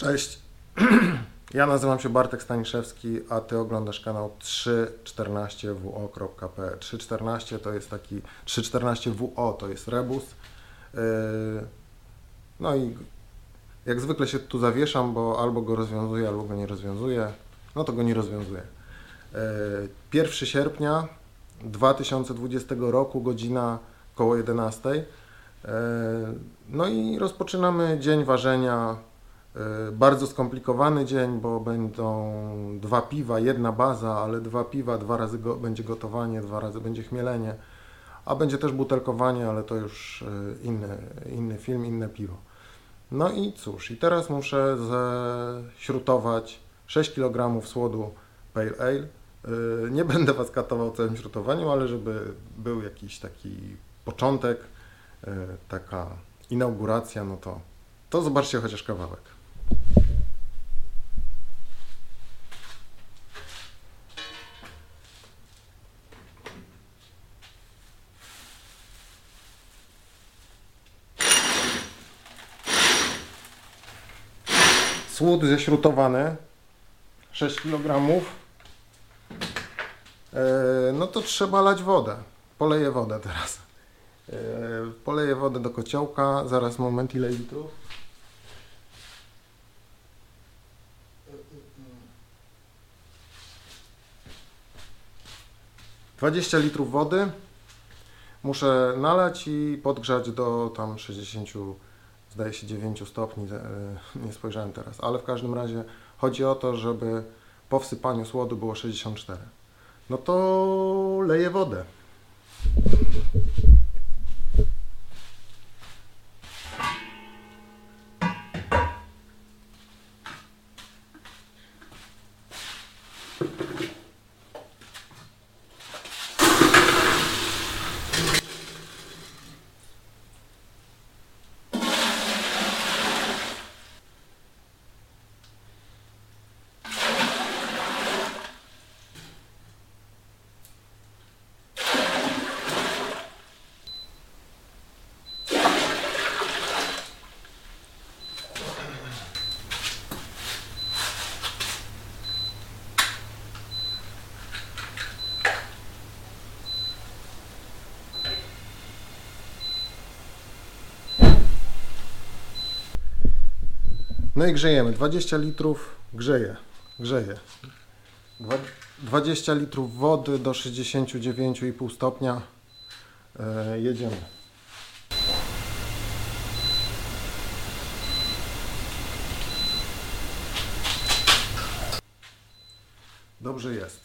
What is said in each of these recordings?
Cześć. Ja nazywam się Bartek Staniszewski, a ty oglądasz kanał 314wo.pl. 314 to jest taki 314wo to jest rebus. Yy, No i jak zwykle się tu zawieszam, bo albo go rozwiązuję, albo go nie rozwiązuję. No to go nie rozwiązuję. Yy, 1 sierpnia 2020 roku, godzina koło 11. E, No i rozpoczynamy dzień ważenia. E, Bardzo skomplikowany dzień, bo będą dwa piwa, jedna baza, ale dwa piwa, dwa razy go, będzie gotowanie, dwa razy będzie chmielenie, a będzie też butelkowanie, ale to już e, inny, inny film, inne piwo. No i cóż, i teraz muszę ześrutować 6 kg słodu Pale Ale. E, Nie będę Was katował całym śrutowaniem, ale żeby był jakiś taki początek, taka inauguracja, no to, to zobaczcie chociaż kawałek. Słód ześrutowany, 6 kg. E, No to trzeba lać wodę. Poleję wodę teraz. E, Poleję wodę do kociołka. Zaraz moment, ile litrów? Dwadzieścia litrów wody muszę nalać i podgrzać do tam 60, zdaje się 9 stopni, e, nie spojrzałem teraz, ale w każdym razie chodzi o to, żeby po wsypaniu słodu było 64. No to leję wodę. No i grzejemy. 20 litrów grzeje. Grzeje. Dwa- 20 litrów wody do 69,5 stopnia. E, jedziemy. Dobrze jest.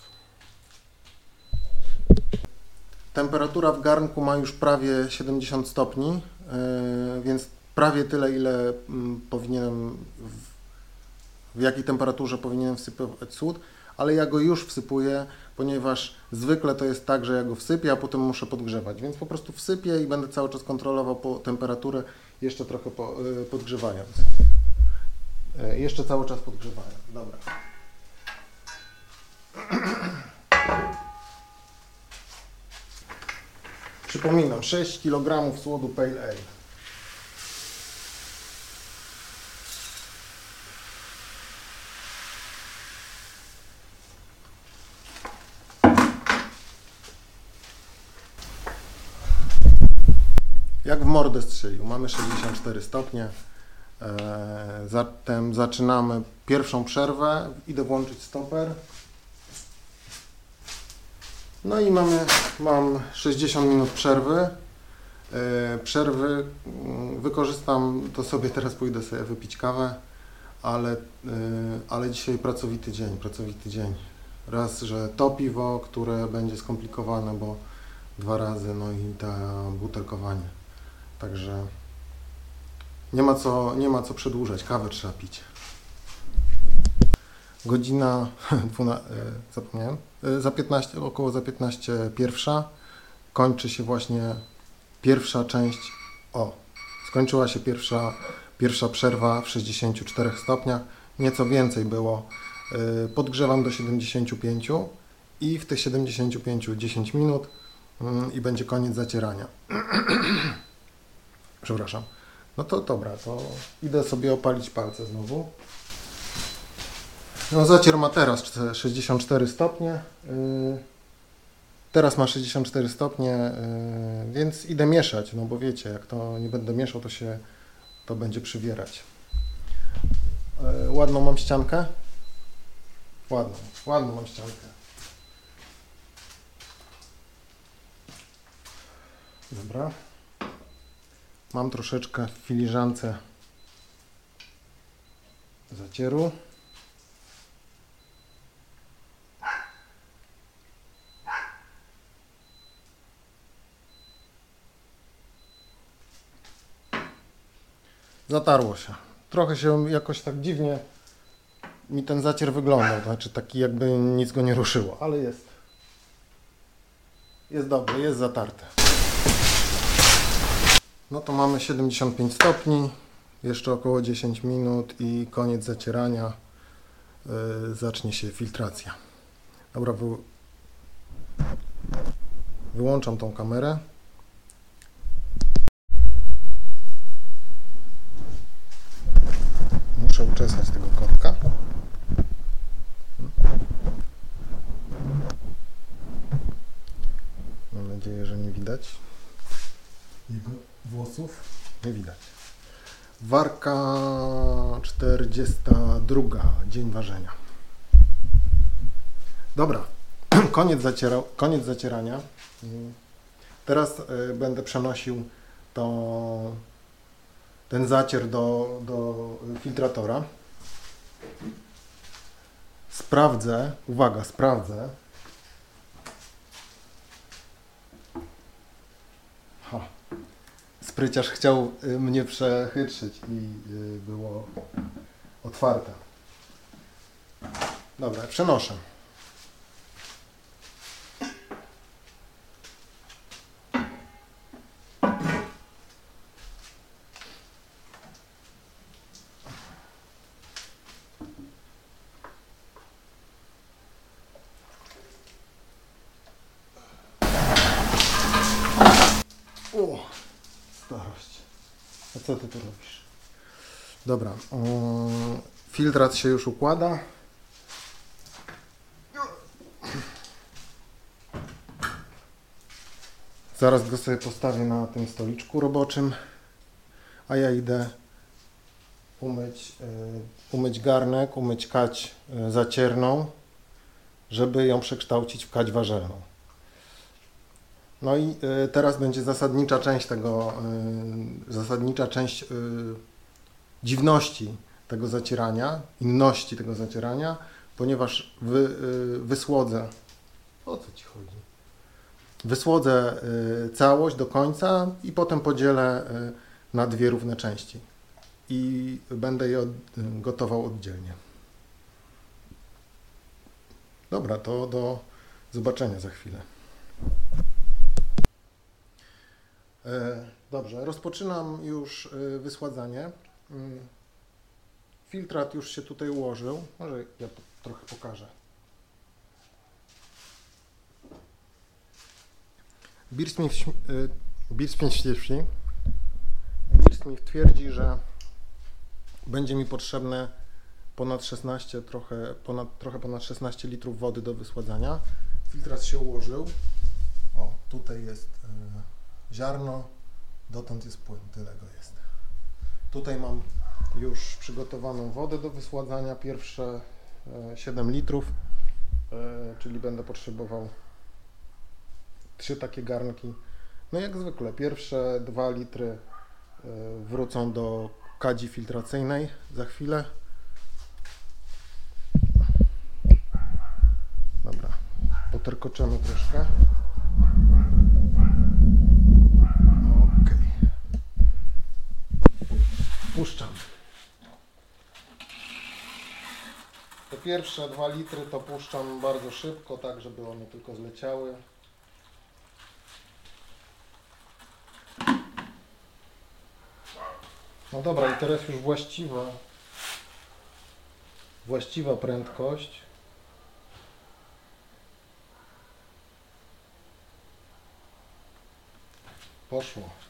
Temperatura w garnku ma już prawie 70 stopni, e, więc prawie tyle, ile mm, powinienem, w, w jakiej temperaturze powinienem wsypywać sód, ale ja go już wsypuję, ponieważ zwykle to jest tak, że ja go wsypię, a potem muszę podgrzewać, więc po prostu wsypię i będę cały czas kontrolował po temperaturę, jeszcze trochę po, y, podgrzewając. Y, Jeszcze cały czas podgrzewając. Dobra. Przypominam, 6 kg słodu Pale Ale. Jak w mordę strzelił. Mamy 64 stopnie. E, zatem zaczynamy pierwszą przerwę. Idę włączyć stoper. No i mamy, mam 60 minut przerwy. E, przerwy mm, wykorzystam, to sobie teraz pójdę sobie wypić kawę, ale, e, ale dzisiaj pracowity dzień, pracowity dzień. Raz, że to piwo, które będzie skomplikowane, bo dwa razy, no i ta butelkowanie. Także nie ma co, nie ma co przedłużać, kawę trzeba pić. Godzina 12, e, zapomniałem, E, za 15, około za 15 pierwsza kończy się właśnie pierwsza część, o, skończyła się pierwsza, pierwsza przerwa w 64 stopniach, nieco więcej było, E, podgrzewam do 75 i w tych 75 10 minut mm, i będzie koniec zacierania. Przepraszam. No to dobra, to idę sobie opalić palce znowu. No zacier ma teraz czte- 64 stopnie. Yy, Teraz ma 64 stopnie, yy, więc idę mieszać, no bo wiecie, jak to nie będę mieszał, to się to będzie przywierać. Yy, Ładną mam ściankę? Ładną, ładną mam ściankę. Dobra. Mam troszeczkę w filiżance zacieru. Zatarło się. Trochę się jakoś tak dziwnie mi ten zacier wyglądał, znaczy taki jakby nic go nie ruszyło, ale jest. Jest dobry, jest zatarte. No to mamy 75 stopni, jeszcze około 10 minut i koniec zacierania. Yy, zacznie się filtracja. Dobra, wy... wyłączam tą kamerę. Muszę uczesać tego kotka. Mam nadzieję, że nie widać jego włosów. Nie widać. Warka 42. Dzień ważenia. Dobra. Koniec, zaciera, koniec zacierania. Teraz y, będę przenosił to, ten zacier do, do filtratora. Sprawdzę, uwaga, sprawdzę. Spryciarz chciał y, mnie przechytrzyć i y, było otwarte. Dobra, przenoszę. O, starość. A co ty tu robisz? Dobra. mm, filtrat się już układa. Zaraz go sobie postawię na tym stoliczku roboczym. A ja idę umyć, y, umyć garnek, umyć kać y, zacierną, żeby ją przekształcić w kać warzelną. No i y, teraz będzie zasadnicza część tego, y, zasadnicza część y, dziwności tego zacierania, inności tego zacierania, ponieważ wy, wysłodzę, o co Ci chodzi? Wysłodzę całość do końca i potem podzielę na dwie równe części i będę je gotował oddzielnie. Dobra, to do zobaczenia za chwilę. E, Dobrze, rozpoczynam już e, wysładzanie. Mm. Filtrat już się tutaj ułożył. Może ja trochę pokażę. Beersmith twierdzi, że będzie mi potrzebne ponad 16, trochę ponad, trochę ponad 16 litrów wody do wysładzania. Filtrat się ułożył. O, tutaj jest e, ziarno, dotąd jest płyn, tyle go jest. Tutaj mam już przygotowaną wodę do wysładzania, pierwsze e, 7 litrów, e, czyli będę potrzebował trzy takie garnki. No jak zwykle, pierwsze 2 litry e, wrócą do kadzi filtracyjnej za chwilę. Dobra, poterkoczemy troszkę. Puszczam. Te pierwsze dwa litry to puszczam bardzo szybko, tak żeby one tylko zleciały. No dobra, i teraz już właściwa właściwa prędkość. Poszło.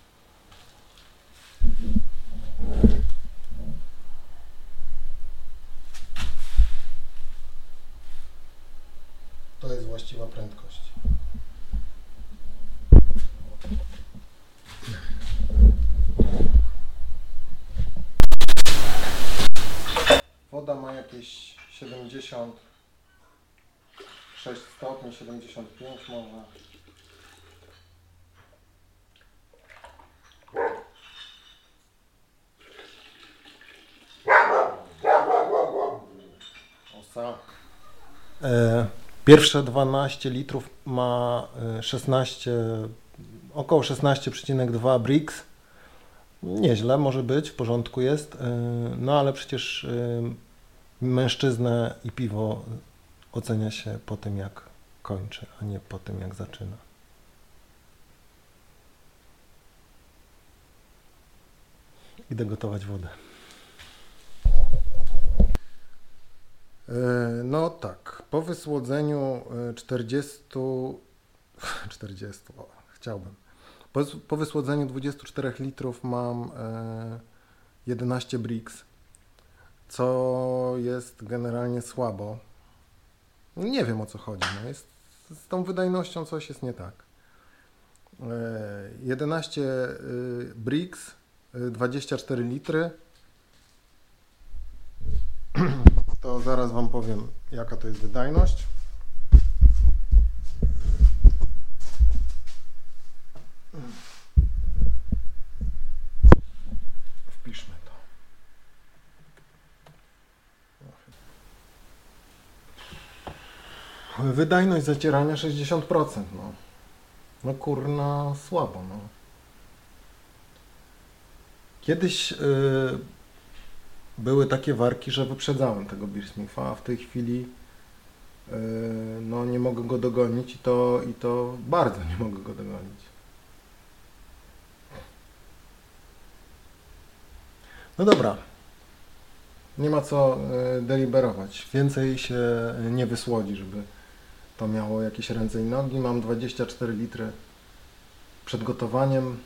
Właściwa prędkość. Woda ma jakieś 76 stopni, 75 może. Osa. E, Pierwsze 12 litrów ma e, 16, około 16,2 brix. Nieźle może być, w porządku jest. e, No ale przecież e, mężczyznę i piwo ocenia się po tym, jak kończy, a nie po tym, jak zaczyna. Idę gotować wodę. No tak, po wysłodzeniu e, 40, 40, o, chciałbym. Po, po wysłodzeniu 24 litrów mam e, 11 brix, co jest generalnie słabo. Nie wiem o co chodzi, no jest, z tą wydajnością coś jest nie tak. E, 11 y, brix, y, 24 litry. Zaraz Wam powiem, jaka to jest wydajność. Wpiszmy to. Wydajność zacierania 60%, no. No kurna, słabo, no. Kiedyś y, były takie warki, że wyprzedzałem tego Beersmitha, a w tej chwili y, no nie mogę go dogonić i to, i to bardzo nie mogę go dogonić. No dobra. Nie ma co y, deliberować. Więcej się nie wysłodzi, żeby to miało jakieś ręce i nogi. Mam 24 litry przed gotowaniem,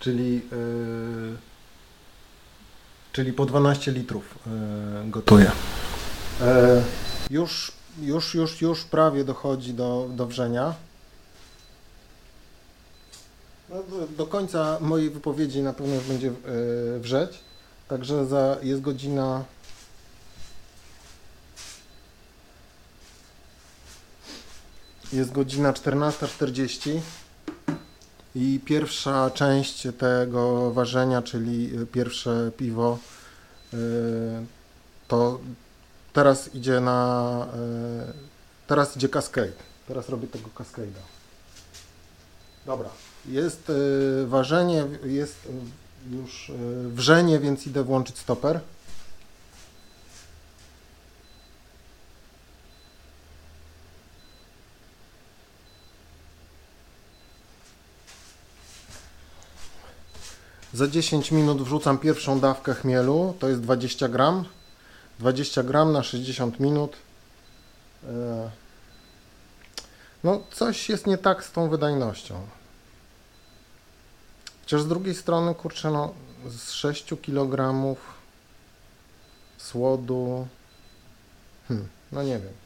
czyli, yy, czyli po 12 litrów yy, gotuję. E, już, już, już, już prawie dochodzi do, do wrzenia. No, do, do końca mojej wypowiedzi na pewno już będzie yy, wrzeć. Także za, jest godzina Jest godzina 14.40 i pierwsza część tego ważenia, czyli pierwsze piwo, yy, to teraz idzie na. yy, Teraz idzie Cascade. Teraz robię tego Cascade'a. Dobra. Jest ważenie, jest już wrzenie, więc idę włączyć stoper. Za 10 minut wrzucam pierwszą dawkę chmielu, to jest 20 gram. 20 gram na 60 minut. E, No, coś jest nie tak z tą wydajnością. Chociaż z drugiej strony, kurczę, no, z 6 kg słodu. Hmm, no nie wiem.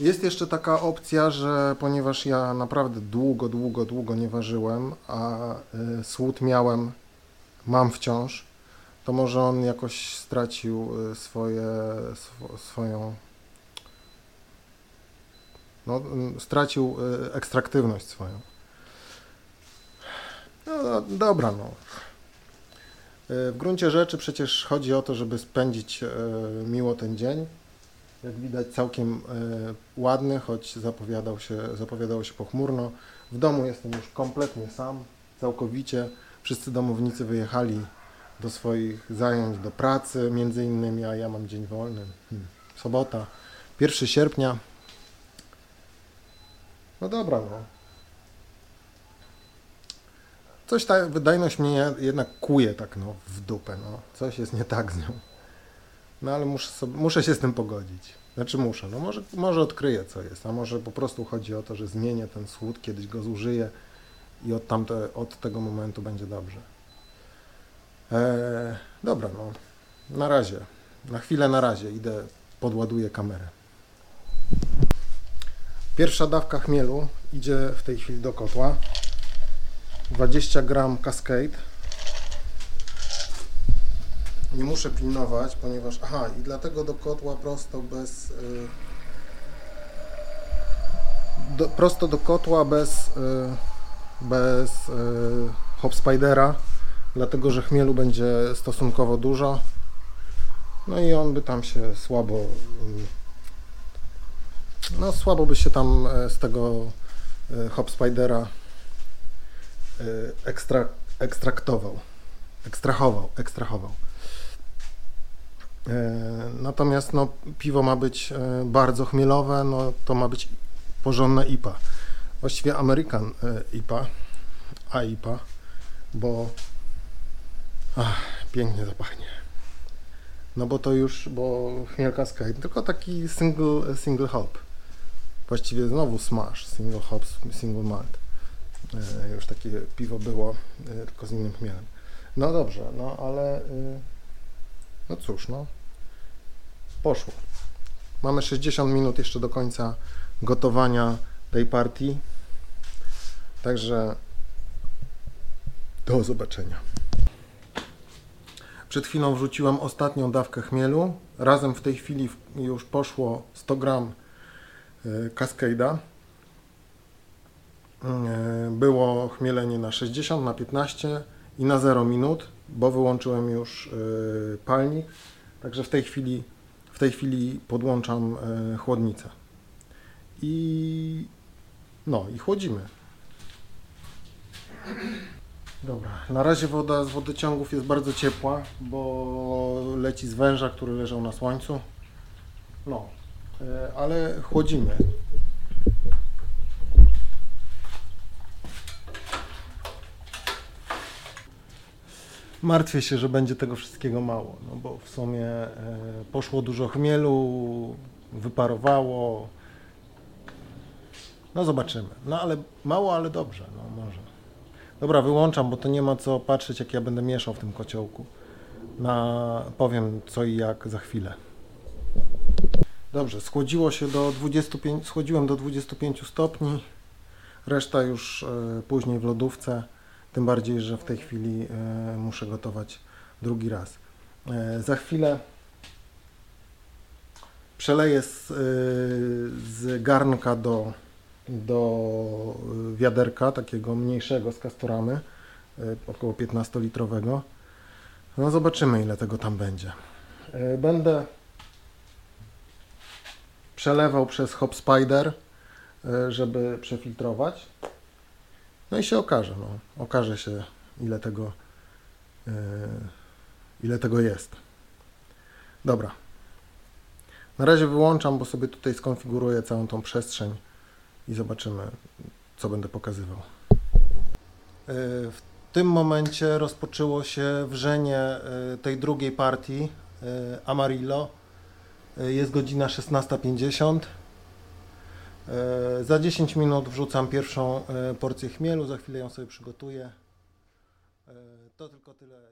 Jest jeszcze taka opcja, że ponieważ ja naprawdę długo, długo, długo nie ważyłem, a y, słód miałem, mam wciąż, to może on jakoś stracił y, swoje, swo, swoją, no, y, stracił y, ekstraktywność swoją. No, no dobra, no. W gruncie rzeczy przecież chodzi o to, żeby spędzić miło ten dzień jak widać całkiem e, ładny, choć zapowiadał się, zapowiadało się pochmurno. W domu jestem już kompletnie sam, całkowicie. Wszyscy domownicy wyjechali do swoich zajęć, do pracy między innymi, a ja mam dzień wolny. Hmm. Sobota, 1 sierpnia. No dobra, no. Coś ta wydajność mnie jednak kuje tak no w dupę, no. Coś jest nie tak z nią. No ale muszę, sobie, muszę się z tym pogodzić. Znaczy muszę, no może, może odkryję co jest, a może po prostu chodzi o to, że zmienię ten słód, kiedyś go zużyję i od, tamte, od tego momentu będzie dobrze. E, dobra, no. Na razie. Na chwilę na razie. Idę, podładuję kamerę. Pierwsza dawka chmielu idzie w tej chwili do kotła. 20 gram Cascade. Nie muszę pilnować, ponieważ... Aha, i dlatego do kotła prosto bez... y, do, prosto do kotła bez, y, bez y, hop spidera, dlatego że chmielu będzie stosunkowo dużo. No i on by tam się słabo, y, no słabo by się tam e, z tego e, hop spidera e, ekstra, ekstraktował, ekstrahował, ekstrahował. E, Natomiast no, piwo ma być e, bardzo chmielowe, no to ma być porządna IPA. Właściwie American e, IPA, AIPA, bo ach, pięknie zapachnie. No bo to już, bo chmiel Cascade, tylko taki single, single hop. Właściwie znowu smash, single hop, single malt. Już takie piwo było, tylko z innym chmielem. No dobrze, no ale y, no cóż, no poszło. Mamy 60 minut jeszcze do końca gotowania tej partii. Także do zobaczenia. Przed chwilą wrzuciłem ostatnią dawkę chmielu. Razem w tej chwili już poszło 100 gram y, Cascade'a. Y, Było chmielenie na 60, na 15 i na 0 minut, bo wyłączyłem już y, palnik. Także w tej chwili, w tej chwili podłączam y, chłodnicę. I no i chłodzimy. Dobra, na razie woda z wodociągów jest bardzo ciepła, bo leci z węża, który leżał na słońcu. No, e, ale chłodzimy. Martwię się, że będzie tego wszystkiego mało, no bo w sumie e, poszło dużo chmielu, wyparowało. No zobaczymy. No ale mało, ale dobrze, no może. Dobra, wyłączam, bo to nie ma co patrzeć, jak ja będę mieszał w tym kociołku. Na, powiem co i jak za chwilę. Dobrze, schłodziło się do 25, schłodziłem do 25 stopni. Reszta już e, później w lodówce. Tym bardziej, że w tej chwili e, muszę gotować drugi raz. E, za chwilę przeleję z, e, z garnka do, do wiaderka, takiego mniejszego z kastoramy, około 15-litrowego. No zobaczymy, ile tego tam będzie. Będę przelewał przez Hop Spider, żeby przefiltrować. No i się okaże, no. Okaże się, ile tego, y, ile tego jest. Dobra. Na razie wyłączam, bo sobie tutaj skonfiguruję całą tą przestrzeń i zobaczymy, co będę pokazywał. Y, W tym momencie rozpoczęło się wrzenie y, tej drugiej partii Amarillo. Jest godzina 16.50. Y, Za 10 minut wrzucam pierwszą y, porcję chmielu, za chwilę ją sobie przygotuję. Y, To tylko tyle